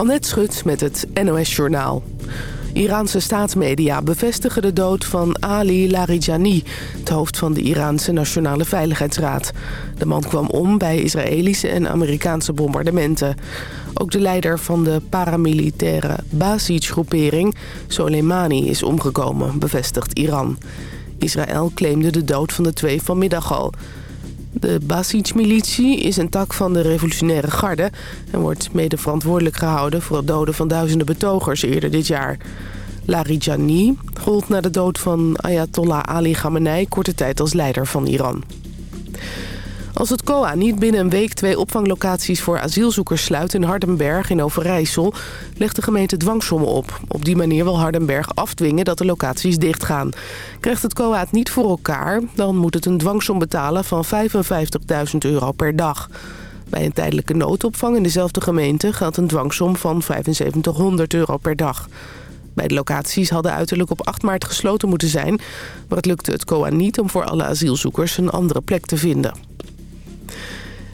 Annette Schut met het NOS Journaal. Iraanse staatsmedia bevestigen de dood van Ali Larijani... het hoofd van de Iraanse Nationale Veiligheidsraad. De man kwam om bij Israëlische en Amerikaanse bombardementen. Ook de leider van de paramilitaire Basij-groepering, Soleimani, is omgekomen, bevestigt Iran. Israël claimde de dood van de twee vanmiddag al... De Basij-militie is een tak van de revolutionaire garde... en wordt mede verantwoordelijk gehouden voor het doden van duizenden betogers eerder dit jaar. Larijani gold na de dood van Ayatollah Ali Khamenei korte tijd als leider van Iran. Als het COA niet binnen een week twee opvanglocaties voor asielzoekers sluit in Hardenberg in Overijssel, legt de gemeente dwangsommen op. Op die manier wil Hardenberg afdwingen dat de locaties dichtgaan. Krijgt het COA het niet voor elkaar, dan moet het een dwangsom betalen van 55.000 euro per dag. Bij een tijdelijke noodopvang in dezelfde gemeente geldt een dwangsom van 7500 euro per dag. Bij de locaties hadden uiterlijk op 8 maart gesloten moeten zijn... maar het lukte het COA niet om voor alle asielzoekers een andere plek te vinden.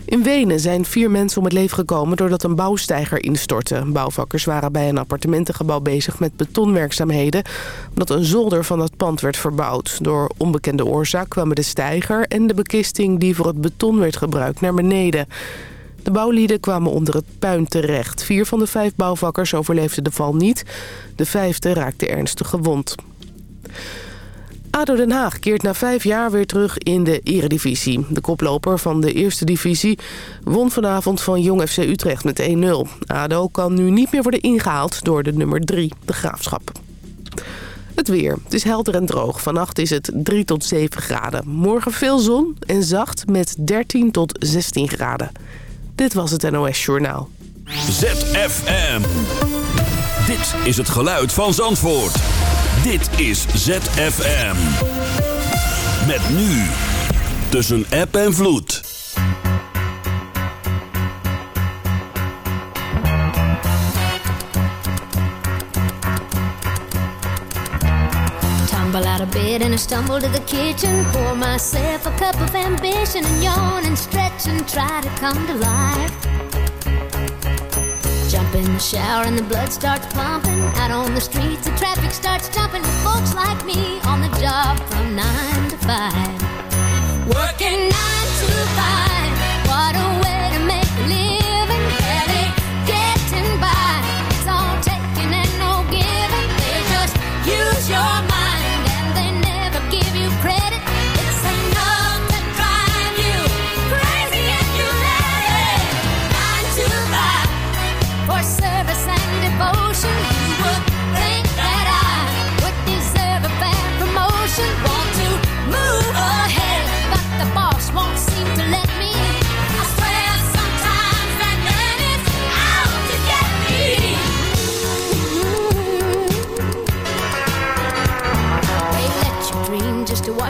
In Wenen zijn vier mensen om het leven gekomen doordat een bouwsteiger instortte. Bouwvakkers waren bij een appartementengebouw bezig met betonwerkzaamheden... omdat een zolder van het pand werd verbouwd. Door onbekende oorzaak kwamen de steiger en de bekisting die voor het beton werd gebruikt naar beneden. De bouwlieden kwamen onder het puin terecht. Vier van de vijf bouwvakkers overleefden de val niet. De vijfde raakte ernstig gewond. ADO Den Haag keert na vijf jaar weer terug in de eredivisie. De koploper van de eerste divisie won vanavond van Jong FC Utrecht met 1-0. ADO kan nu niet meer worden ingehaald door de nummer 3, de Graafschap. Het weer. Het is helder en droog. Vannacht is het 3 tot 7 graden. Morgen veel zon en zacht met 13 tot 16 graden. Dit was het NOS Journaal. ZFM. Dit is het geluid van Zandvoort. Dit is ZFM. Met nu. Tussen app en vloed. Tumble out of bed and I stumble to the kitchen. Pour myself a cup of ambition and yawn and stretch and try to come to life. Jump in the shower and the blood starts pumping. Out on the streets, the traffic starts jumping. Folks like me on the job from nine to five. Working nine to five.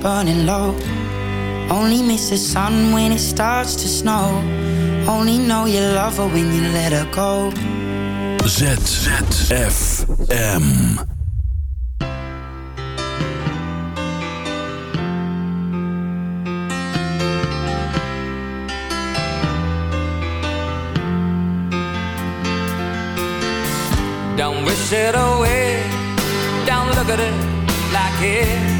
burning low. Only miss the sun when it starts to snow. Only know you love her when you let her go. ZZFM. Don't wish it away. Don't look at it like it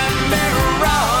and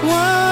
First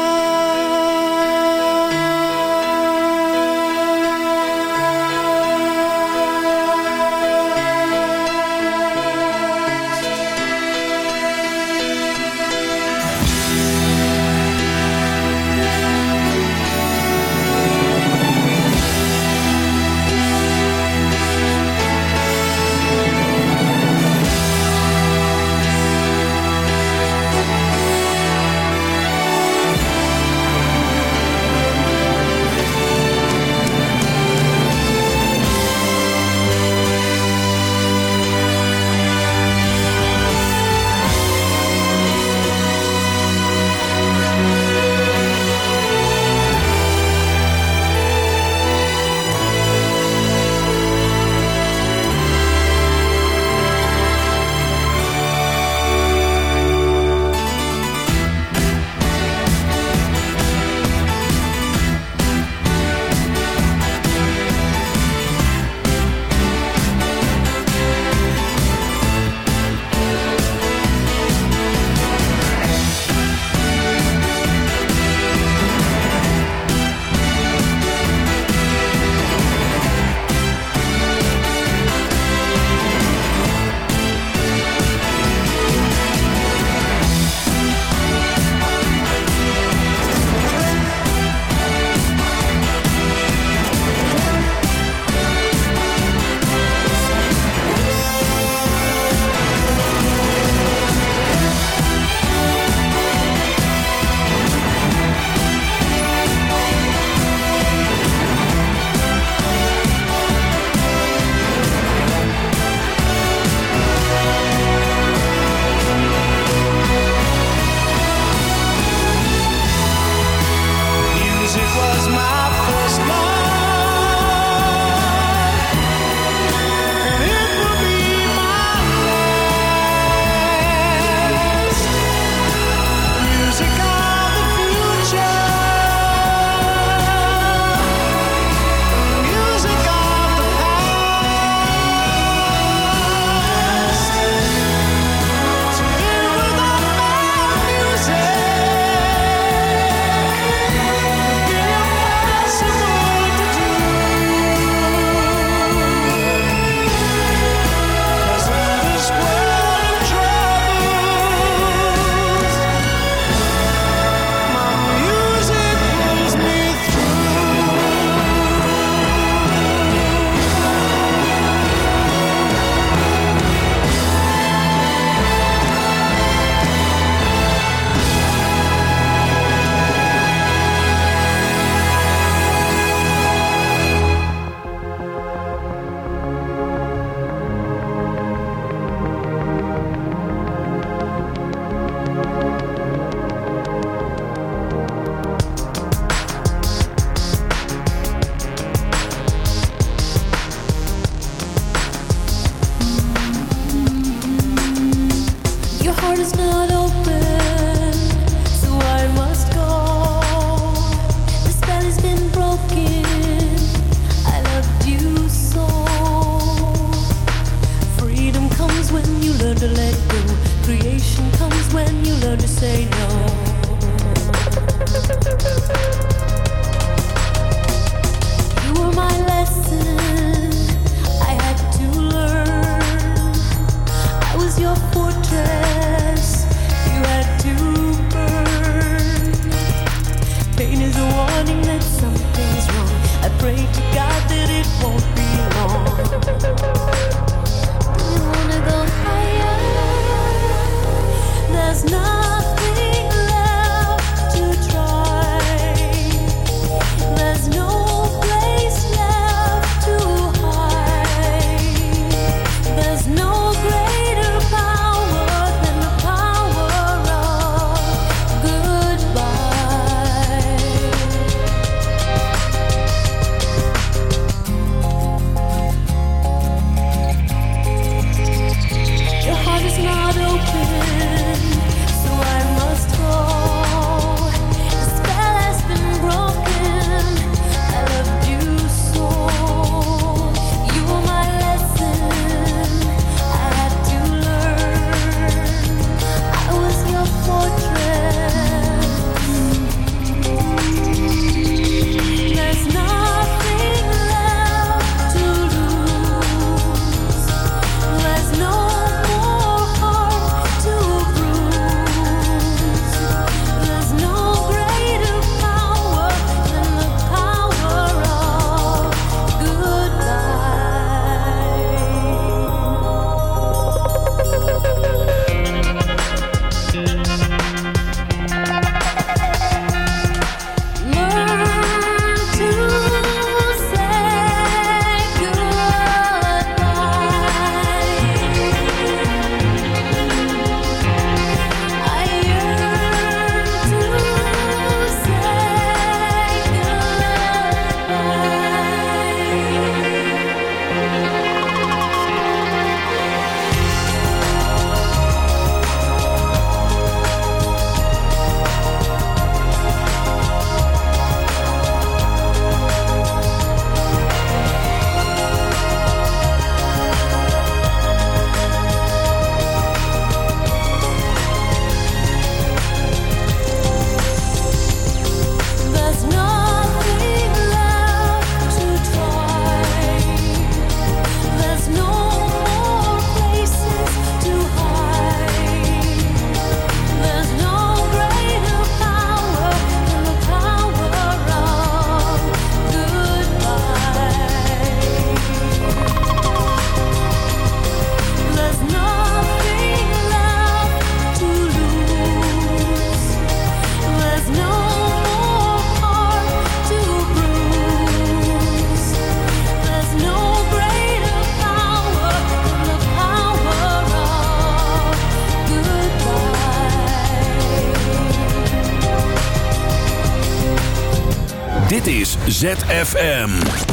looking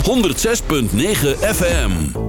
106.9 FM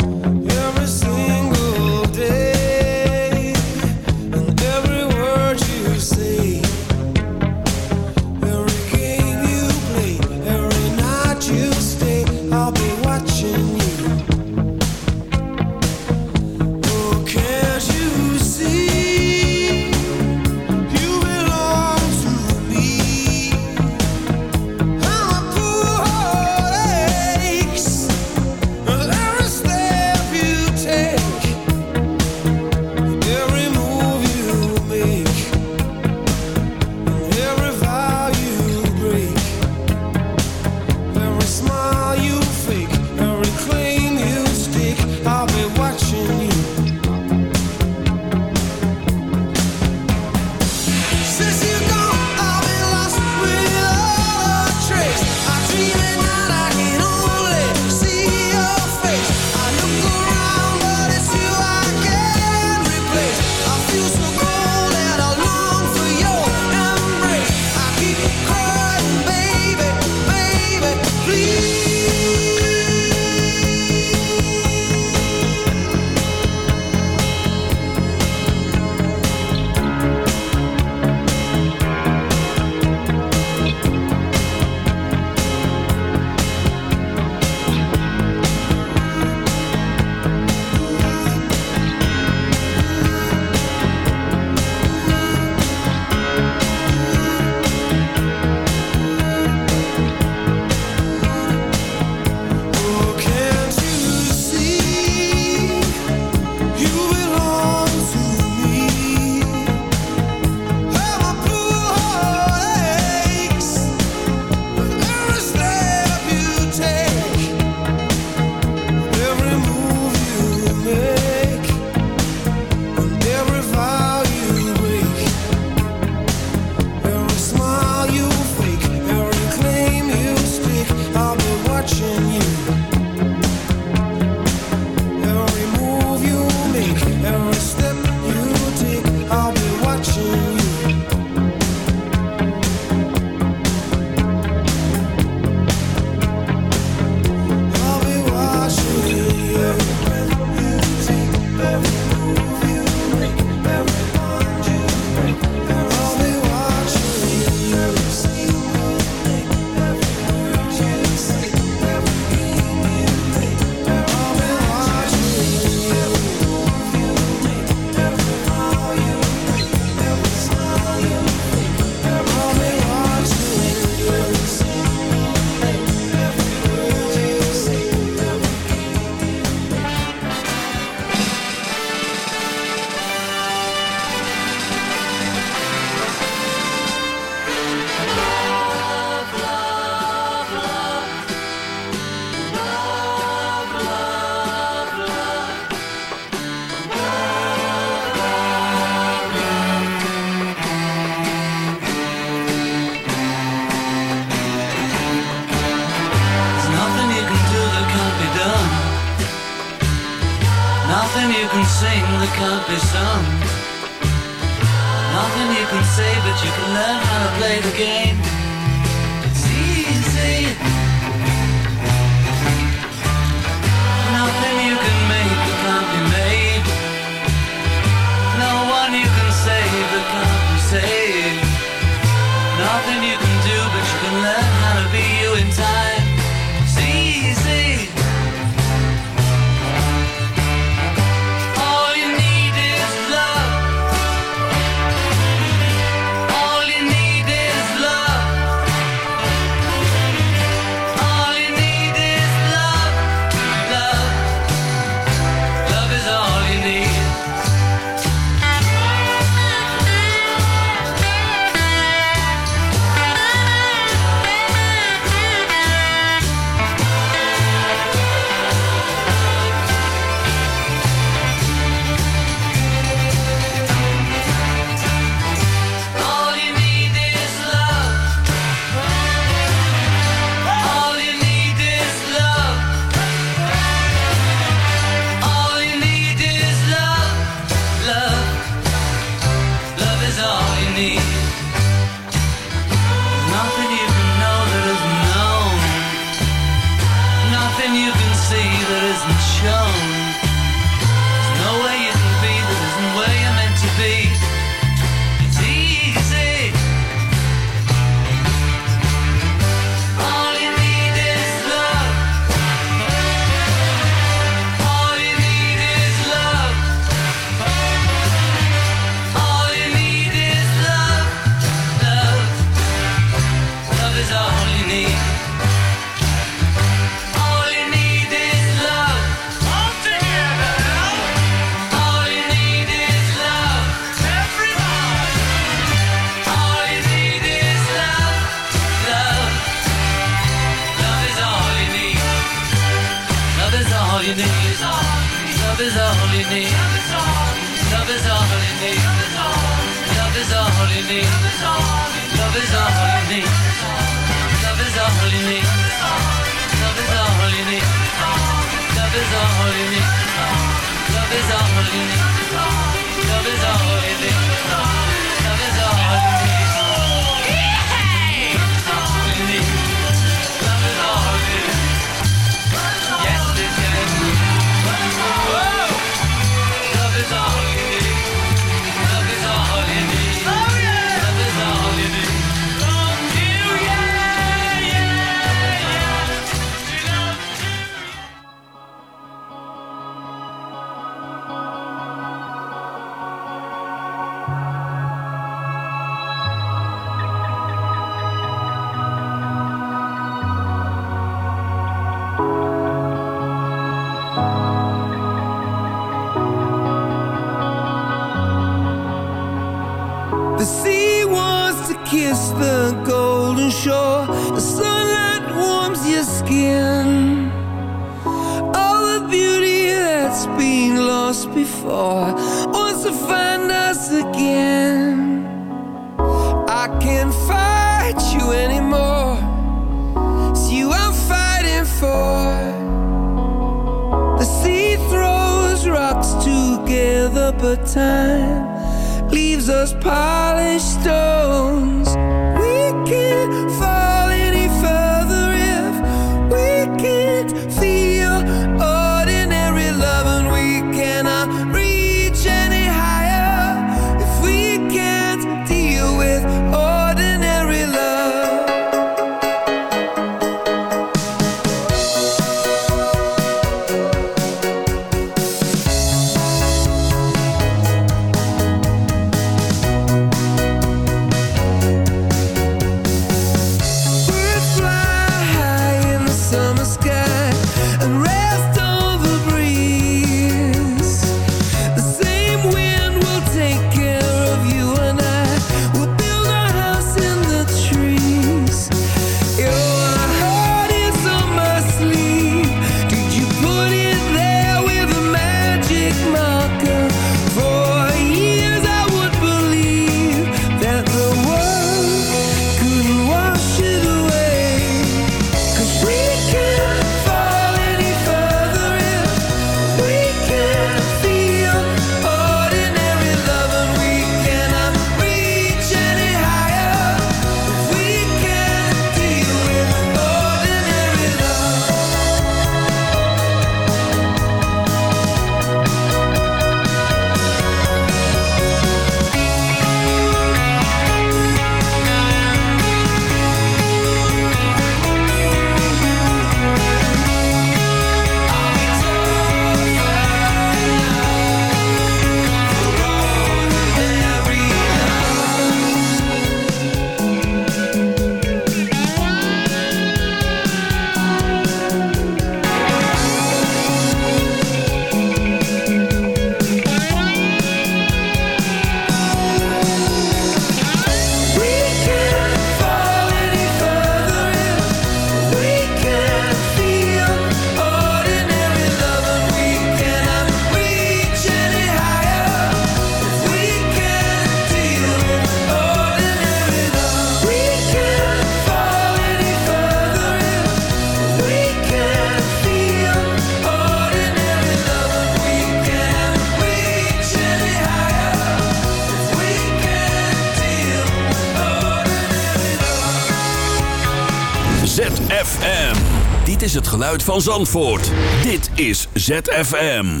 geluid van Zandvoort. Dit is ZFM.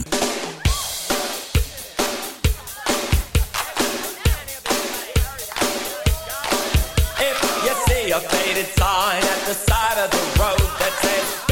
If you see a faded sign at the side of the road that says...